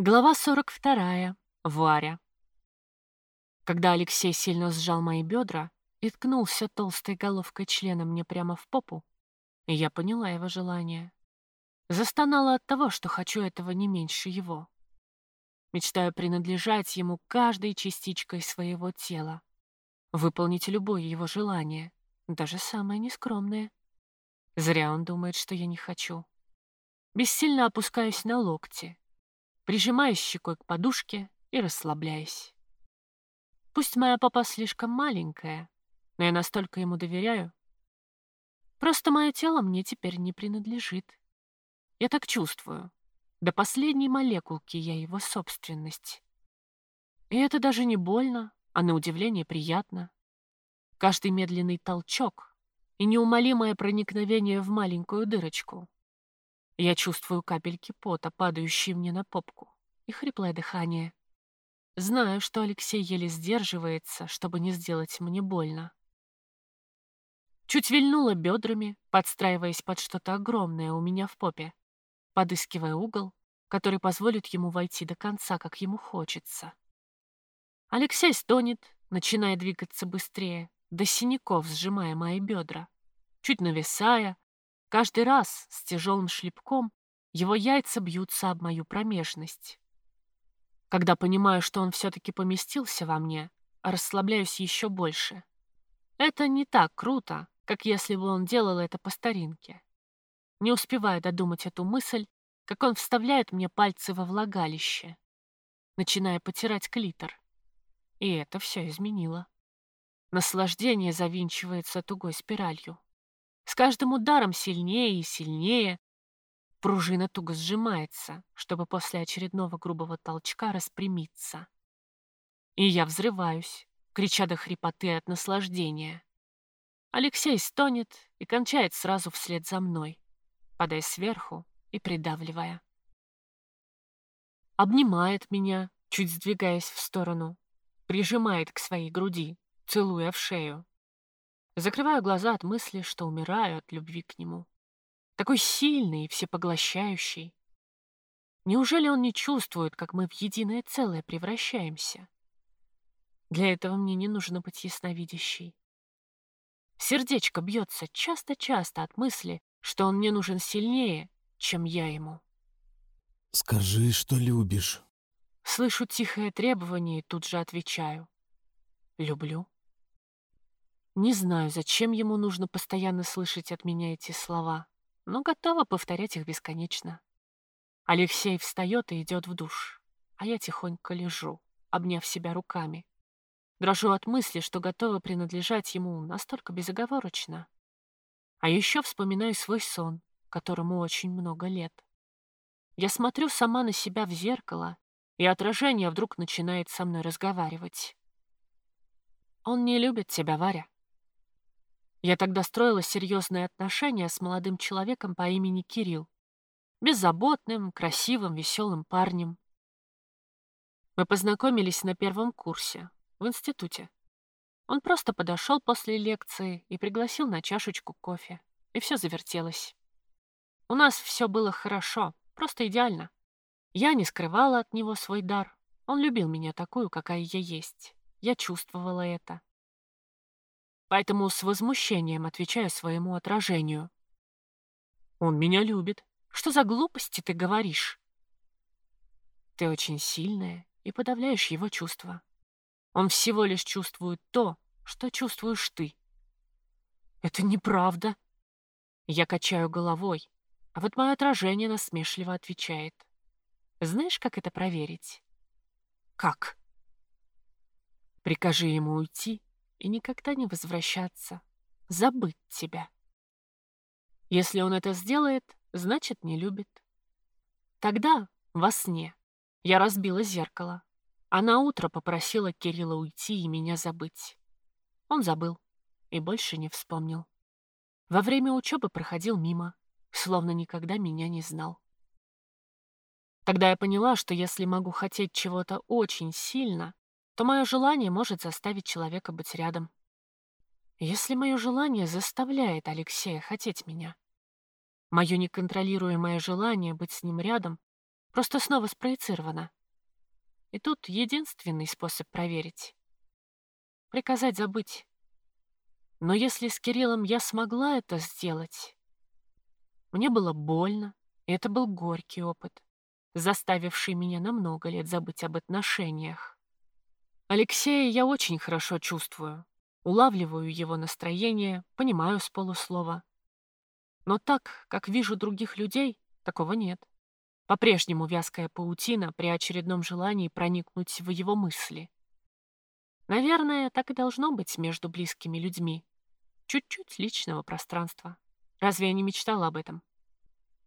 Глава 42. Варя. Когда Алексей сильно сжал мои бедра и ткнулся толстой головкой члена мне прямо в попу, я поняла его желание. Застонала от того, что хочу этого не меньше его. Мечтаю принадлежать ему каждой частичкой своего тела, выполнить любое его желание, даже самое нескромное. Зря он думает, что я не хочу. Бессильно опускаюсь на локти, прижимаюсь щекой к подушке и расслабляюсь. Пусть моя папа слишком маленькая, но я настолько ему доверяю. Просто мое тело мне теперь не принадлежит. Я так чувствую. До последней молекулки я его собственность. И это даже не больно, а на удивление приятно. Каждый медленный толчок и неумолимое проникновение в маленькую дырочку я чувствую капельки пота, падающие мне на попку, и хриплое дыхание. Знаю, что Алексей еле сдерживается, чтобы не сделать мне больно. Чуть вильнула бедрами, подстраиваясь под что-то огромное у меня в попе, подыскивая угол, который позволит ему войти до конца, как ему хочется. Алексей стонет, начиная двигаться быстрее, до синяков сжимая мои бедра, чуть нависая, Каждый раз с тяжелым шлепком его яйца бьются об мою промежность. Когда понимаю, что он все-таки поместился во мне, расслабляюсь еще больше. Это не так круто, как если бы он делал это по старинке. Не успеваю додумать эту мысль, как он вставляет мне пальцы во влагалище, начиная потирать клитор. И это все изменило. Наслаждение завинчивается тугой спиралью. С каждым ударом сильнее и сильнее. Пружина туго сжимается, чтобы после очередного грубого толчка распрямиться. И я взрываюсь, крича до хрипоты от наслаждения. Алексей стонет и кончает сразу вслед за мной, падая сверху и придавливая. Обнимает меня, чуть сдвигаясь в сторону, прижимает к своей груди, целуя в шею. Закрываю глаза от мысли, что умираю от любви к нему. Такой сильный и всепоглощающий. Неужели он не чувствует, как мы в единое целое превращаемся? Для этого мне не нужно быть ясновидящей. Сердечко бьется часто-часто от мысли, что он мне нужен сильнее, чем я ему. «Скажи, что любишь». Слышу тихое требование и тут же отвечаю. «Люблю». Не знаю, зачем ему нужно постоянно слышать от меня эти слова, но готова повторять их бесконечно. Алексей встает и идет в душ, а я тихонько лежу, обняв себя руками. Дрожу от мысли, что готова принадлежать ему настолько безоговорочно. А еще вспоминаю свой сон, которому очень много лет. Я смотрю сама на себя в зеркало, и отражение вдруг начинает со мной разговаривать. «Он не любит тебя, Варя», я тогда строила серьезные отношения с молодым человеком по имени Кирилл. Беззаботным, красивым, веселым парнем. Мы познакомились на первом курсе, в институте. Он просто подошел после лекции и пригласил на чашечку кофе. И все завертелось. У нас все было хорошо, просто идеально. Я не скрывала от него свой дар. Он любил меня такую, какая я есть. Я чувствовала это поэтому с возмущением отвечаю своему отражению. «Он меня любит. Что за глупости ты говоришь?» «Ты очень сильная и подавляешь его чувства. Он всего лишь чувствует то, что чувствуешь ты». «Это неправда». Я качаю головой, а вот мое отражение насмешливо отвечает. «Знаешь, как это проверить?» «Как?» «Прикажи ему уйти и никогда не возвращаться, забыть тебя. Если он это сделает, значит, не любит. Тогда, во сне, я разбила зеркало, а на утро попросила Кирилла уйти и меня забыть. Он забыл и больше не вспомнил. Во время учебы проходил мимо, словно никогда меня не знал. Тогда я поняла, что если могу хотеть чего-то очень сильно, то мое желание может заставить человека быть рядом. Если мое желание заставляет Алексея хотеть меня, мое неконтролируемое желание быть с ним рядом просто снова спроецирована. И тут единственный способ проверить — приказать забыть. Но если с Кириллом я смогла это сделать, мне было больно, и это был горький опыт, заставивший меня на много лет забыть об отношениях. Алексея я очень хорошо чувствую, улавливаю его настроение, понимаю с полуслова. Но так, как вижу других людей, такого нет. По-прежнему вязкая паутина при очередном желании проникнуть в его мысли. Наверное, так и должно быть между близкими людьми. Чуть-чуть личного пространства. Разве я не мечтала об этом?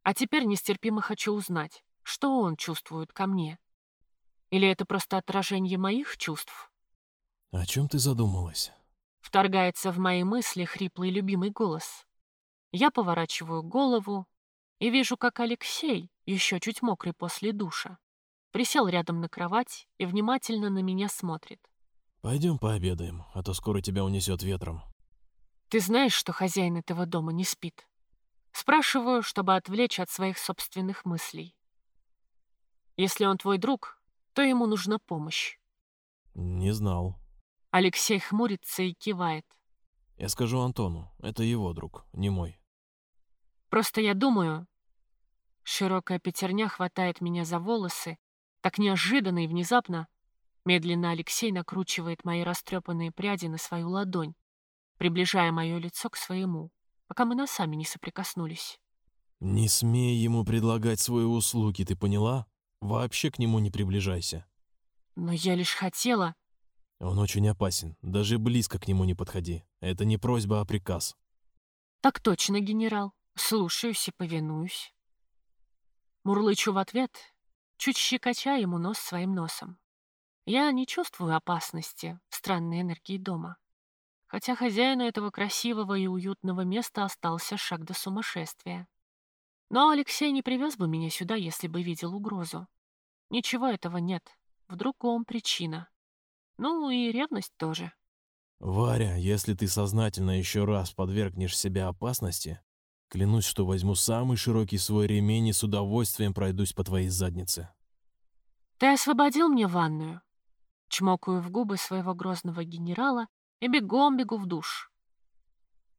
А теперь нестерпимо хочу узнать, что он чувствует ко мне. Или это просто отражение моих чувств? О чем ты задумалась? Вторгается в мои мысли хриплый любимый голос. Я поворачиваю голову и вижу, как Алексей, еще чуть мокрый после душа, присел рядом на кровать и внимательно на меня смотрит. Пойдем пообедаем, а то скоро тебя унесет ветром. Ты знаешь, что хозяин этого дома не спит? Спрашиваю, чтобы отвлечь от своих собственных мыслей. Если он твой друг, то ему нужна помощь. Не знал. Алексей хмурится и кивает. Я скажу Антону, это его друг, не мой. Просто я думаю... Широкая пятерня хватает меня за волосы, так неожиданно и внезапно. Медленно Алексей накручивает мои растрепанные пряди на свою ладонь, приближая мое лицо к своему, пока мы носами не соприкоснулись. Не смей ему предлагать свои услуги, ты поняла? Вообще к нему не приближайся. Но я лишь хотела... Он очень опасен, даже близко к нему не подходи. Это не просьба, а приказ. Так точно, генерал. Слушаюсь и повинуюсь. Мурлычу в ответ, чуть щекоча ему нос своим носом. Я не чувствую опасности в странной энергии дома. Хотя хозяину этого красивого и уютного места остался шаг до сумасшествия. Но Алексей не привез бы меня сюда, если бы видел угрозу. Ничего этого нет. В другом причина. Ну и ревность тоже. Варя, если ты сознательно еще раз подвергнешь себя опасности, Клянусь, что возьму самый широкий свой ремень и с удовольствием пройдусь по твоей заднице. Ты освободил мне ванную? Чмокаю в губы своего грозного генерала и бегом бегу в душ.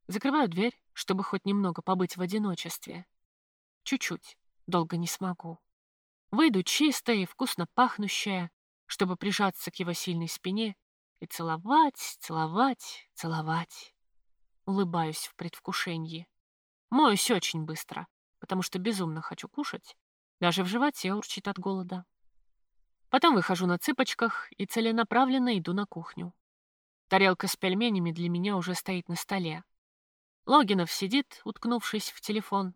Закрываю дверь, чтобы хоть немного побыть в одиночестве. Чуть-чуть, долго не смогу. Выйду чистая и вкусно пахнущая, чтобы прижаться к его сильной спине и целовать, целовать, целовать. Улыбаюсь в предвкушении. Моюсь очень быстро, потому что безумно хочу кушать. Даже в животе урчит от голода. Потом выхожу на цыпочках и целенаправленно иду на кухню. Тарелка с пельменями для меня уже стоит на столе. Логинов сидит, уткнувшись в телефон,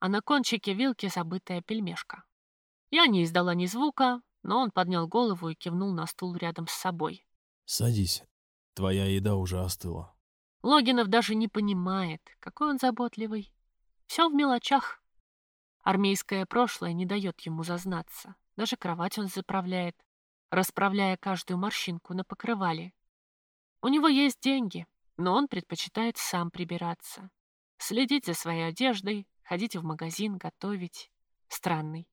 а на кончике вилки забытая пельмешка. Я не издала ни звука, но он поднял голову и кивнул на стул рядом с собой. «Садись. Твоя еда уже остыла». Логинов даже не понимает, какой он заботливый. Все в мелочах. Армейское прошлое не дает ему зазнаться. Даже кровать он заправляет, расправляя каждую морщинку на покрывале. У него есть деньги, но он предпочитает сам прибираться. Следить за своей одеждой, ходить в магазин, готовить. Странный.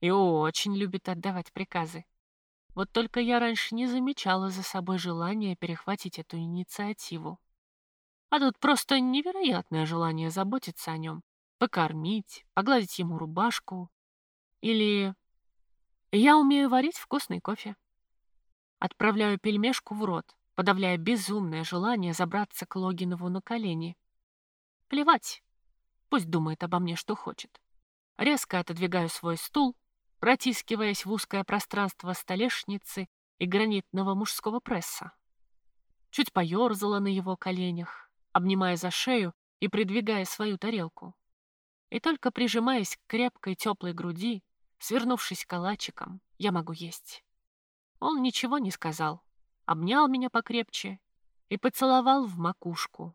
И очень любит отдавать приказы. Вот только я раньше не замечала за собой желания перехватить эту инициативу. А тут просто невероятное желание заботиться о нем, покормить, погладить ему рубашку. Или я умею варить вкусный кофе. Отправляю пельмешку в рот, подавляя безумное желание забраться к Логинову на колени. Плевать. Пусть думает обо мне, что хочет. Резко отодвигаю свой стул, протискиваясь в узкое пространство столешницы и гранитного мужского пресса. Чуть поерзала на его коленях, обнимая за шею и придвигая свою тарелку. И только прижимаясь к крепкой теплой груди, свернувшись калачиком, я могу есть. Он ничего не сказал, обнял меня покрепче и поцеловал в макушку,